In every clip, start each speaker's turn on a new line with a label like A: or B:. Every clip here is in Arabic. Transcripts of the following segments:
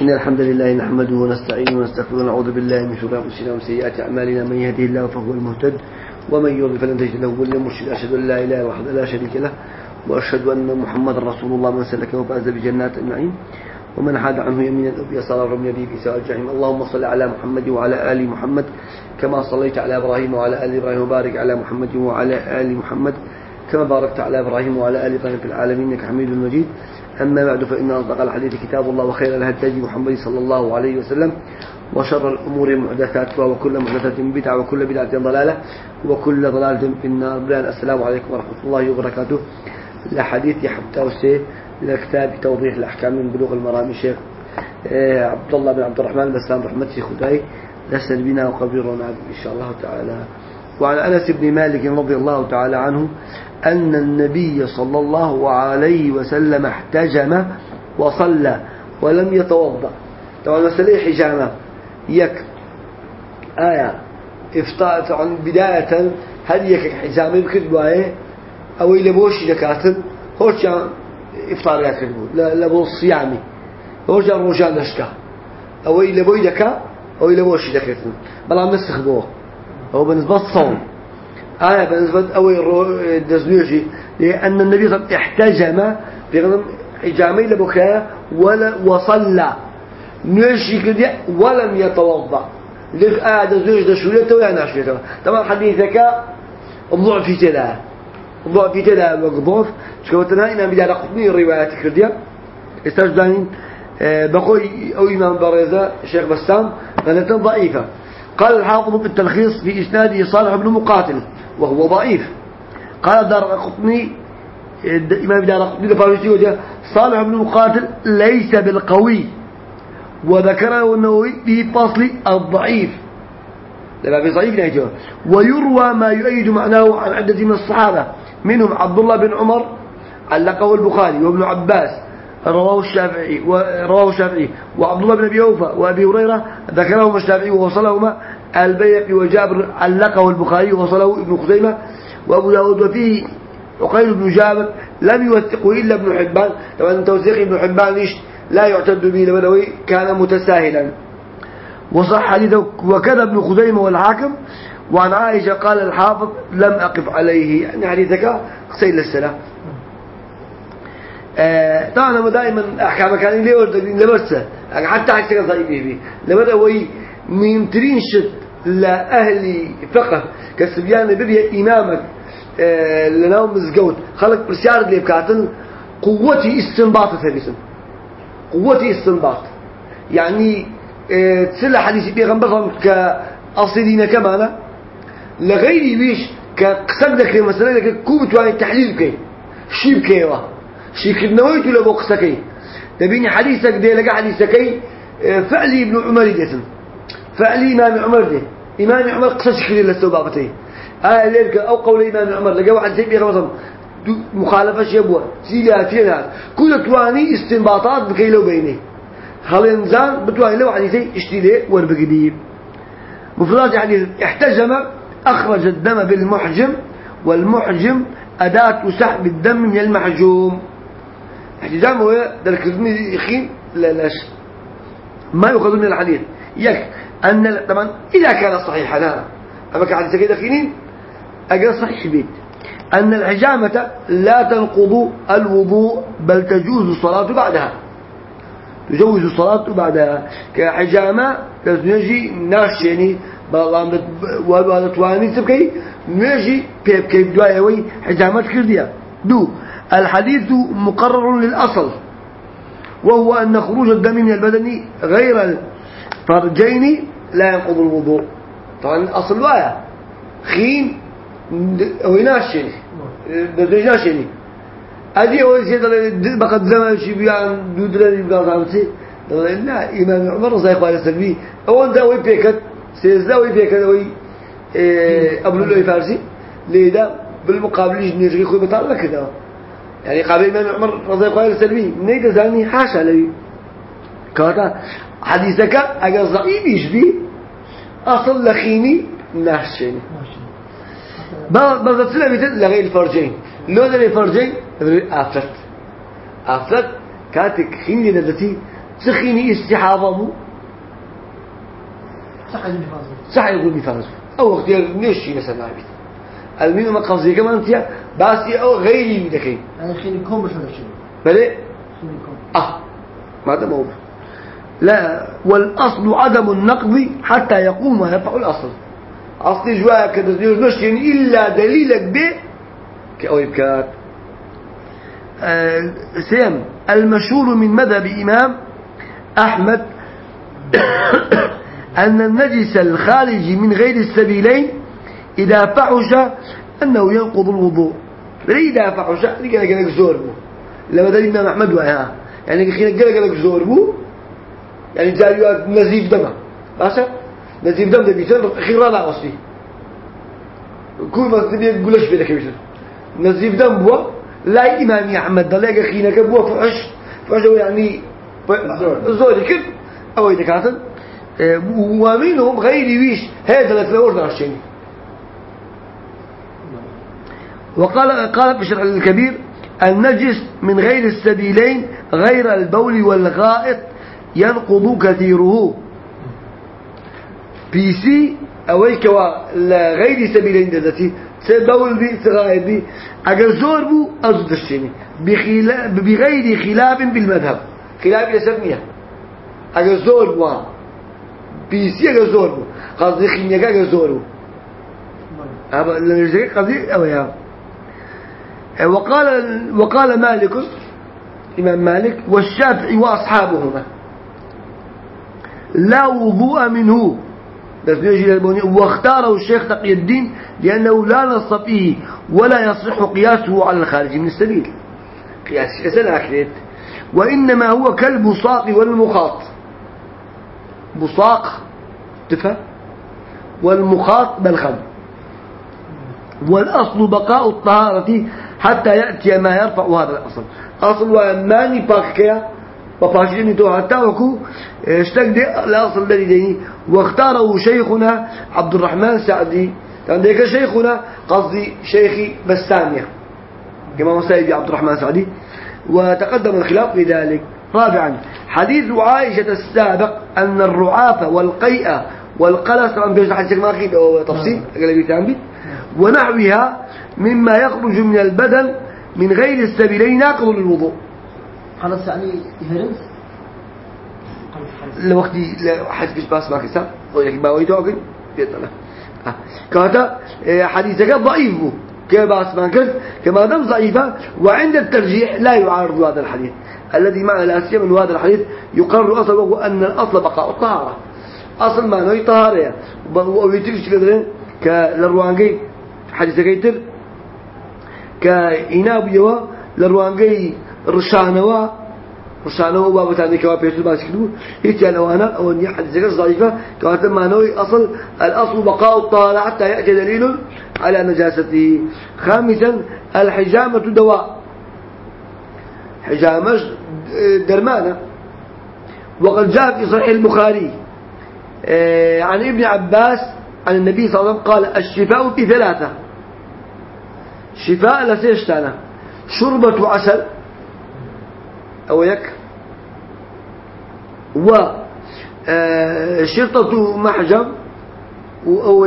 A: إن الحمد لله نحمده ونستعينه ونستغفره ونعوذ بالله من شرور أنفسنا وسيئات أعمالنا. من يهده الله فهو المهتد ومن يضلل فلن تجد له وليا مرشدا. أشهد أن لا إله الله لا شريك له وأشهد أن محمدا رسول الله. من سلكه وفاز بجنات النعيم ومن حاد عنه يمينا أو يسارا رمي يديه في سواء الجحيم. اللهم صل على محمد وعلى آل محمد كما صليت على إبراهيم وعلى آل إبراهيم وبارك على محمد وعلى آل محمد كما باركت على إبراهيم وعلى آل إبراهيم في العالمين إنك حميد مجيد. أما بعد فإن أصدق الحديث كتاب الله وخير الهدي محمد صلى الله عليه وسلم وشر الأمور محدثاتها وكل محدثة بدعة وكل بدعة ضلالة وكل ضلالة في النار. بلان السلام عليكم ورحمة الله وبركاته. لحديث حتى وسي لكتاب توضيح الأحكام من بلوغ المرام الشيخ آه، عبد الله بن عبد الرحمن بسام رحمة خداي. لسل بنا وقبرنا إن شاء الله تعالى. وعن أنس بن مالك رضي الله تعالى عنه أن النبي صلى الله عليه وسلم احتجم وصلى ولم يتوضأ. طبعا مسألة حجامة؟ يك. آية. إفطار طبعا بداية. هل يك حجامة بكتب آية أو إلى بوش دكاتب هوش إفطار لا لا بو صيامي. هوش روجان دشكا أو إلى بوي دكا؟ أو إلى بوش دكاتب بلا مسخ بوه. هو بالنسبة للصوم. آية بالنسبة أو الدزنيجي لأن النبي صلى الله عليه وسلم احتجم بغضم حجامي لبكاء ولا وصلى. نيشي كده ولم يتوضأ. لك آية دزنيج دشولته ويا ناشولته طبعا حديثك الضعف في تلا. الضعف في تلا وقضوف شكوتنا إنا؟ بدا لقطني الروايات كردية. استجدانين بقوي أو إمام باريزة الشيخ بسام غلطة ضعيفة قال الحافظ في التلخيص في إسناده صالح بن مقاتل وهو ضعيف. قال دار قطني إمام دار قطني لفارسي صالح بن مقاتل ليس بالقوي وذكره النووي في فصل الضعيف. لما في ضعيف نهجه ويروى ما يؤيد معناه عن عدة من الصحابة منهم عبد الله بن عمر علقه البخاري وابن عباس رواه الشافعي ورواه الشافعي وعبد الله بن أبي أوفى وأبي هريرة ذكرهما الشافعي ووصلهما البيهقي وجابر علقه البخاري ووصله ابن خزيمة وابو داود وفيه عقيل بن جابر لم يوثقه إلا ابن حبان. طبعا توثيق ابن حبان لا يعتد به لبلوي كان متساهلا. وصح حديثه وكذا ابن خزيمة والحاكم وعن عائشة قال الحافظ لم أقف عليه. يعني حديثك سيل السلام. آه طبعا أنا دائما أحكام كان ليه ورد لمرسه حتى حكي ضعيف به لمرة وي ميمترين شد؟ لأهل فقه. كسبيان ببيا إمامك آه لناو مزقوت خلق برسيار اللي بكاتن قوتي استنباط ثبتن قوتي استنباط. يعني آه تسلى حديث بيغنبرهم كأصلين كمانا. لغيري بيش كقصدك مثلا لك كوبت وعن التحليل كي. شيب كيوه شيكرنويت ولا بوقسكي تبيني حديثك دي لقى حديثكي فعلي ابن عمر ديتن. فعلي إمام عمر دي. إمام عمر قصة شكري للسوبابتي آه ليلك أو قول إمام عمر. لقى واحد سيبي غمصم مخالفة شبوة. سيلها فيها كل تواني استنباطات بكي لو بيني. هل إنسان بتواني لو حديثي اشتري وربقدي مفردات حديث احتجم أخرج الدم بالمحجم والمحجم أداة سحب الدم من المحجوم. احتجام هو دركزني يخين لا لاش ما يؤخذ من الحديث. يك. أن طبعا إذا كان صحيحا لا أما كان حديث كده خينين أجل صحيح بيت أن الحجامة لا تنقض الوضوء بل تجوز الصلاة بعدها. تجوز الصلاة بعدها. كحجامة تزنجي ناش يعني بلان وهذا تواني تبكي نجي بيب كيف دوايوي حجامات كردية. دو الحديث مقرر للأصل وهو أن خروج الدم من البدن غير الفرجين لا ينقض الوضوء. طبعا أصل وايا خين ويناشني دزناشني أدي أول شيء بقد زمان شي بيان دودرني بقى لا إمام عمر رضي الله عنه سلبي أول ده وي بيكت سيزداوي فيك دوي أبو الله فارسي ليدا بالمقابل نيجي خوي بطال لك كذا يعني قابل الإمام عمر رضي الله عنه سلبي نيدا زاني حاشا لي. كذا حديثك أجر ضعيف يشبي أصل لخيني ناشيني بس سلبي لغير الفرجين. لو ده الفرجين أفلت أفلت كاتك خيني لذتي سخيني استحاضة بو صح يقول نفاذ أو وقت نيشي مثلا عبيد المهم ما قصدي كمان أنت بس أو غيري بدكين
B: أنا خيني كم بشر شيء
A: بلى آه. ماذا موضوع لا والأصل عدم النقض حتى يقوم ويرفع الأصل. أصل جوايا كده نشين إلا دليلك به كأو يبكار آه سيم المشهور من مذهب إمام أحمد أن النجس الخارج من غير السبيلين إذا فحش أنه ينقض الوضوء. إذا فحش؟ قال لك زوربو لما دليل إمام أحمد وعيها. يعني خينا قال لك زوربو يعني جاريوات نزيف دمه. باشا؟ نزيف دم ده بيتر خيرا لا أصلي. كل ما تبي يقولش بيدك بيتر نزيف دم بوا؟ لا إمام أحمد دلقة خينا كبوا فحش. فحش يعني زوري كده أو إذا كاتل ومنهم غير ويش هذا الثلاث عشرين. وقال قال في الشرع الكبير النجس من غير السبيلين غير البول والغائط ينقض كثيره. بيسي أويك غير سبيلين دزتي سبول بي سغائط بي. أجل زور بو أزد الشيني بغير خلاف بالمذهب. خلاف يسميها أجل زور بو. بيسي أجل زور بو. قصدي خينيك أجل زور بو. قصدي أو يا وقال وقال مالك إمام مالك والشافعي وأصحابهما. لا وضوء منه. واختاره الشيخ تقي الدين لأنه لا نص فيه ولا يصح قياسه على الخارج من السبيل. قياس كسل أكلت وإنما هو كالبصاق والمخاط. بصاق تفهم؟ والمخاط بلخم والأصل بقاء الطهارة حتى يأتي ما يرفع هذا الأصل. أصل وماني باكيا وباشرين تو حتى وكو اشتق الأصل الذي ديني واختاره شيخنا عبد الرحمن سعدي عندك شيخنا قصدي شيخي بستانية. كما مسايد عبد الرحمن سعدي. وتقدم الخلاف في ذلك. رابعا حديث عائشة السابق أن الرعاف والقيء والقلس طبعا بيجي حديث ما أخيد تفصيل بيتعمل ونحوها مما يخرج من البدن من غير السبيلين ناقض للوضوء.
B: خلاص يعني يهرب.
A: لوقت حديث باس ما كسر ولكن ما ويتو أقول بيطلع كهذا حديثك ضعيف كباس ما كذا كما دام ضعيفة وعند الترجيح لا يعارض هذا الحديث الذي معنى سيما من هذا الحديث يقرر أصل وهو أن الأصل بقاء الطهارة. أصل ما نوي طهارة ويترش كذا كالروانجي حديث كيتر كإناب يوا لروانجي بابتاني كوا بيتر باس كدو هيك يعني وأنا أو إني حديث ضعيفة كانت ما نوي أصل الأصل بقاء الطهارة حتى يأتي دليل على نجاسته. خامسا الحجامة دواء. حجامة درمانة. وقد جاء في صحيح البخاري عن ابن عباس عن النبي صلى الله عليه وسلم قال الشفاء في ثلاثة. شفاء لسيشتانا. شربة عسل. أو يك؟ و شرطة محجم أو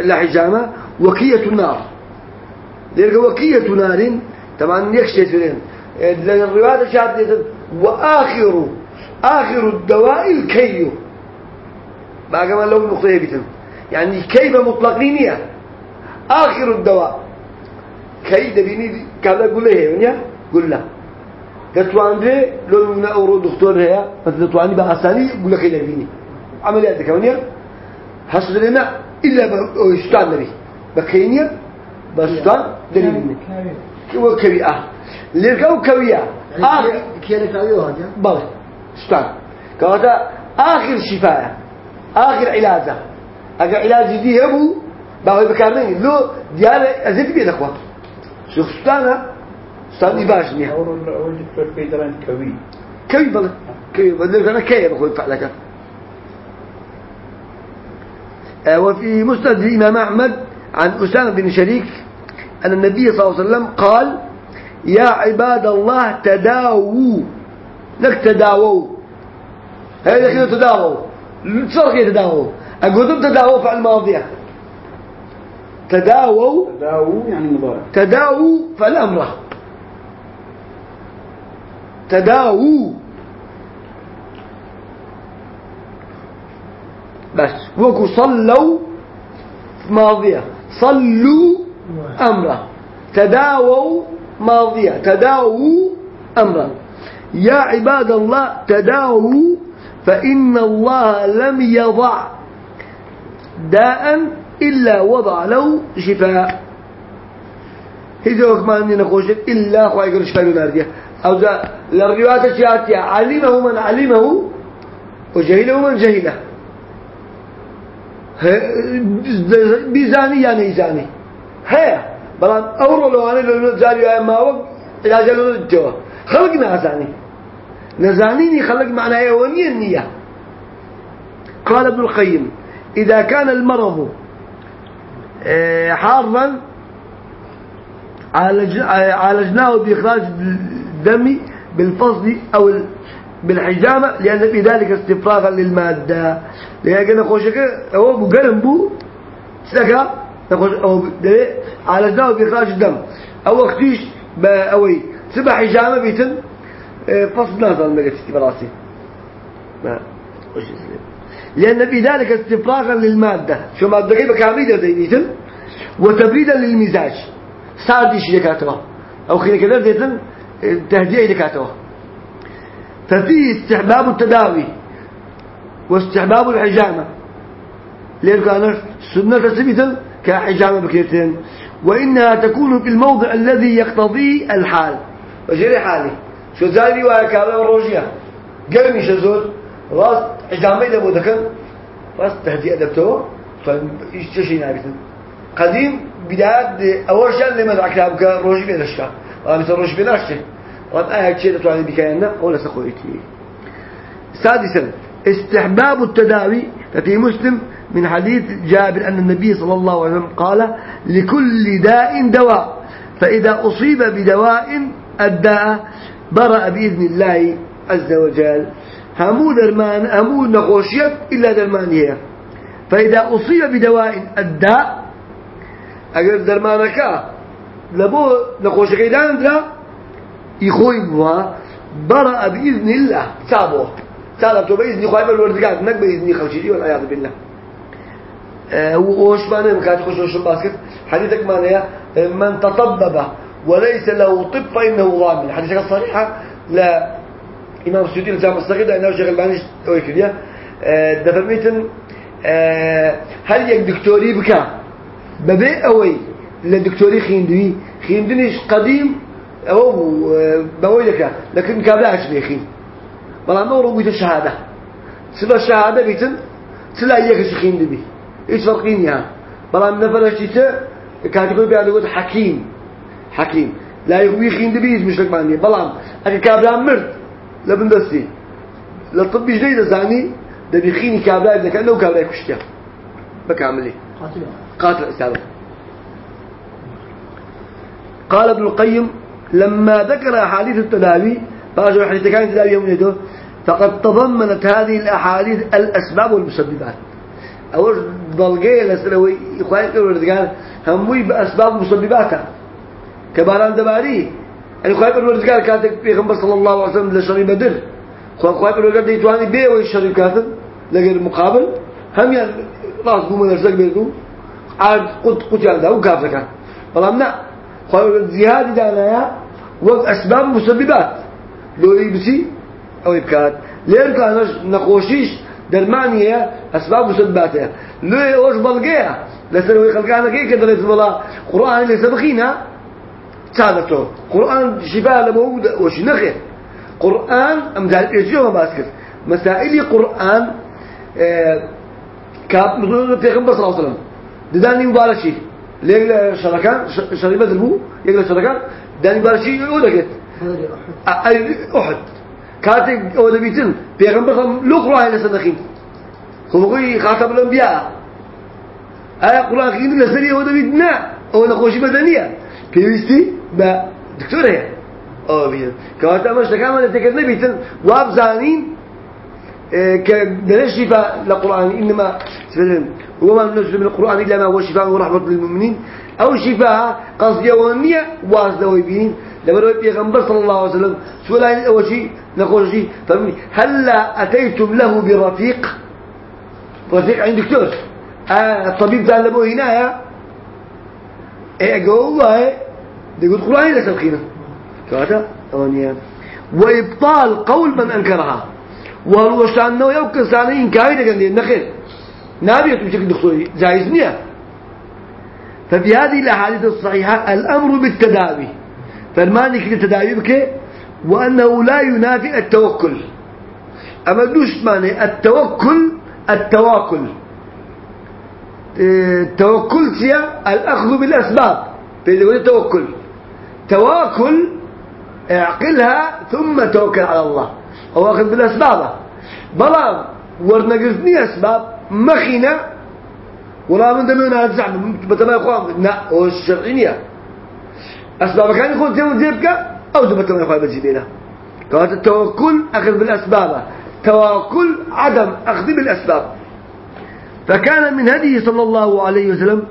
A: لحجامة وكية النار. ذلك وكية نار طبعا يكشف لأن الرواية شاهدت وآخر آخر الدواء الكي. بقى ما لو نقطة بيتم يعني كي بمطلقين آخر الدواء. كي دبيني قبل أقول له هي قول له عنده لو من أورو دكتور هي مثل تواني بأساني قول لك دبيني عمليات كونيا حصل لنا إلا بشتان نبي بكينيا بشتان دبيني هو كبي آه ليركو كبيا آخر
B: كيانا كاويو هذا
A: بله شتان كهذا آخر شفاء آخر علاجه أجا علاج دي هبو بقى بكارنين لو ديال أزيد بيد أخوة شو يباش نيا
C: أول أول دكتور بيدران كوي
A: كوي بله كوي بله فعلك وفي مسند الإمام أحمد عن أسامة بن شريك أن النبي صلى الله عليه وسلم قال يا عباد الله تداووا. نك تداووا. هذا كده تداووا. تصرخ يتداووا. أقول تداووا فعل ماضية تداووا.
C: تداووا يعني مضارع.
A: تداووا فالأمر تداووا بس. وكو صلوا ماضية. صلوا أمره. تداووا ماضية. تداووا أمرا يا عباد الله تداووا فإن الله لم يضع داء إلا وضع له شفاء. ما عندنا نقول إلا خواهي يقول شفاء ناردية أو الروايات الشياتية علمه من علمه وجهله من جهله. بيزاني يعني إزاني هيا بلان أورو لو أنا لو زاري يا ما وق إلى جلو الجوا خلقنا أزاني نزانيني خلق معناه؟ ونية النية. قال ابن القيم إذا كان المرض آه، حارا عالج عالجناه بإخراج الدم بالفصل أو بالحجامة لأن في ذلك استفراغا للمادة. لأن خوشك هو بقلم بو سكا نخوش أو عالجناه بإخراج الدم. أو وقتيش أوي سبع حجامة بيتن آه، فصل نازل نقص براسي. ما وش لأن في ذلك استفراغا للمادة. شو مادة كيف كاملة زي بيتن وتبريدا للمزاج. ساردي شي دكاتره أو خير كذا زيتن تهدئة دكاتره ففيه استحباب التداوي واستحباب الحجامة. لأن كان سنة ثبتا كحجامة بكيرتين؟ وإنها تكون في الموضع الذي يقتضيه الحال. وجري حالي. شو زاري ويا كابلا والروجية؟ قرمي شزور راس حجامة إذا بودكن راس تهدئة دبتوه فإيش شيء نابتن قديم بداية أول شيء لما دعك لابك روجي بينشكا مثل روجي بينشكا وأن آية شيء تتواني بكيانا ولا سخويتي سادسا استحباب التداوي ففي مسلم من حديث جابر أن النبي صلى الله عليه وسلم قال لكل داء دواء فإذا أصيب بدواء الداء برأ بإذن الله عز وجل. همو درمان همو نخوشيت إلا درمان هي فإذا أصيب بدواء الداء. أجر درمانك لبو نخوش كيدان درا يخوي بوا برأ بإذن الله تابوه تابوه بإذن خواهي بالوردقات نك بإذن خوشيدي والعياذ بالله. وش معنى مكاتي خوش وش باسكت. حديثك معنى من تطبب وليس له طب فإنه ضامن حديثك الصريحة لا. إمام السيوطي الجامع الصغير أنه شغل بانش ويكريا دفرميتن هل يك دكتوري بكا؟ ببي أوي. لدكتوري خيندوي خيندنيش قديم أو بوي لك لكن كابلاش بيخين بلا نور بيت الشهادة سلا الشهادة بيتن سلا يكش خيندبي إيش فرقين يعني بلا نفر شيء كاتيجوري بيعلقوا حكيم حكيم لا يخوي خيندبي مش لك معني بلا أكيد كابلان مرد لبن دستي للطب جديد زاني ده بيخيني كابلا إذا كان لو كابلا كشتيا بكاملي
B: قاتل.
A: قاتل استعمل قال ابن القيم لما ذكر أحاديث التداوي فأجل حديث كان التداوي يوم فقد تضمنت هذه الأحاديث الأسباب والمسببات. أول ضلقية لسلوي إخواني يقولوا قال هموي بأسباب مسبباتها كباران دباري يعني خواه بالورد قال كاتك بيغمبر صلى الله عليه وسلم لشري بدر. خواه بالورد قال ديتواني بيه ويشري كاتب لغير المقابل هم يعني راس قوم نرزق بيتو عاد قد قد يعني ده وكافر كان لا خواه زيادة دانايا وقت أسباب مسببات. لو يبسي أو يبكات ليه كان نقوشيش درمانية أسباب مسبباتها لو يوش بلقيها لسنوي خلقانا كي كده ليس والله قرآن ليس بخينا تعالتو قرآن شفاء لموجود وش نخير قرآن أم ذلك يجيوها باسكت مسائل قرآن آه كاب مثلا پیغمبر صلى الله عليه وسلم داني مبارشي ليك شركان شريبة دربو يقول شركان. داني مبارشي يقول لك
B: بدري أحد.
A: أو پیغمبر صلى الله عليه وسلم لو قرآن لسنخين قوي خاتم الأنبياء. آية قرآن خين لسنية هو نبيتنا هو نقوشي مدنية. پێویستی بە دکتۆرەیە أو بينا كواتا مش كمان تكلم بيتن. وابزانين كدرس شفاء للقرآن إنما وما ننزل من القرآن إلا ما هو شفاء ورحمة للمؤمنين. أو شفاء قصد يوانية واسدة ويبين لما رأي بيغمبر صلى الله عليه وسلم سؤال أول شيء نقول شيء فهمني؟ هلا أتيتم له برفيق؟ رفيق عند دكتور آه الطبيب اللي هنا يا. إيه أقول والله يقول قرآن ليس الخينا كذا أونيا وإبطال قول من أنكرها. وهو شأنه يمكن سانه إنكاري لكن نخير نابية بشكل دكتوري جائز نية ففي هذه الأحاديث الصحيحة الأمر بالتداوي فالمانك للتداوي بك وأنه لا ينافي التوكل أما دوش معنى التوكل التواكل التوكل سيا الأخذ بالأسباب. في التوكل تواكل اعقلها ثم توكل على الله. أو أخذ بالأسباب بلا ورنقزني أسباب مخينة ولا من دمنا الزعم بتما يقوم لا هو الشرعية أسباب كان يقول زي زيبك أو زي بتما يقوم بجيبنا كانت التوكل أخذ بالأسباب توكل عدم أخذ بالأسباب. فكان من هديه صلى الله عليه وسلم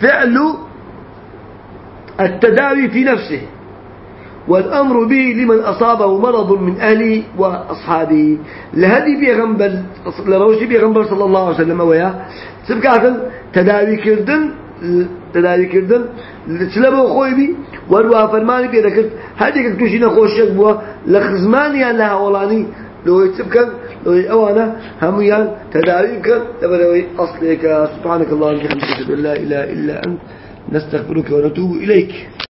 A: فعل التداوي في نفسه. والأمر به لمن أصابه مرض من أهله وأصحابه. لهدي بيغنبل لروشي بيغنبل صلى الله عليه وسلم ويا سبكاتا تداوي كردن تداوي كردن سلبه خوي بي وروا فرماني بي ذكرت هذيك توشي نخوشك بوا. لخزماني لها ولاني. لو يتسبكن لو أوانا. هميان تداوي كر تبروي أصلك سبحانك اللهم وبحمدك لا إله إلا أنت. نستغفرك ونتوب إليك.